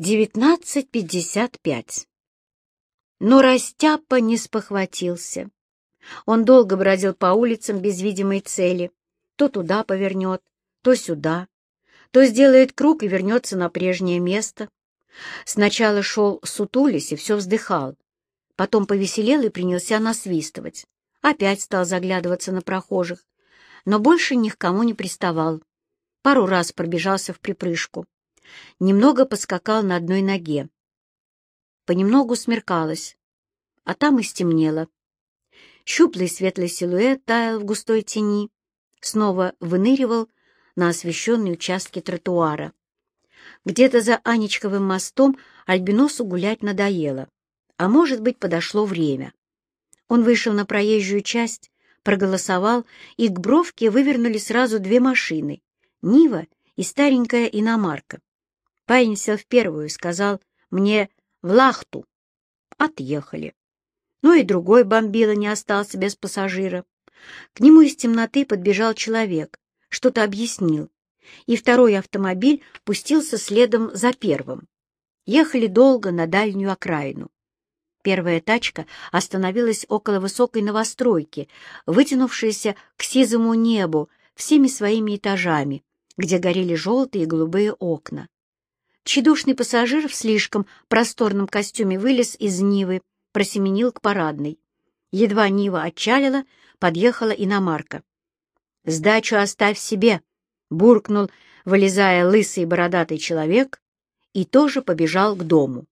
19.55. Но Растяпа не спохватился. Он долго бродил по улицам без видимой цели. То туда повернет, то сюда, то сделает круг и вернется на прежнее место. Сначала шел сутулись и все вздыхал. Потом повеселел и принялся насвистывать. Опять стал заглядываться на прохожих, но больше ни к кому не приставал. Пару раз пробежался в припрыжку немного подскакал на одной ноге. Понемногу смеркалось, а там и стемнело. Щуплый светлый силуэт таял в густой тени, снова выныривал на освещенные участки тротуара. Где-то за Анечковым мостом Альбиносу гулять надоело, а может быть, подошло время. Он вышел на проезжую часть, проголосовал, и к бровке вывернули сразу две машины — Нива и старенькая иномарка. Парень сел в первую, сказал мне «в лахту». Отъехали. Ну и другой бомбила не остался без пассажира. К нему из темноты подбежал человек, что-то объяснил, и второй автомобиль пустился следом за первым. Ехали долго на дальнюю окраину. Первая тачка остановилась около высокой новостройки, вытянувшейся к сизому небу всеми своими этажами, где горели желтые и голубые окна. Тщедушный пассажир в слишком просторном костюме вылез из Нивы, просеменил к парадной. Едва Нива отчалила, подъехала иномарка. «Сдачу оставь себе!» — буркнул, вылезая лысый бородатый человек, и тоже побежал к дому.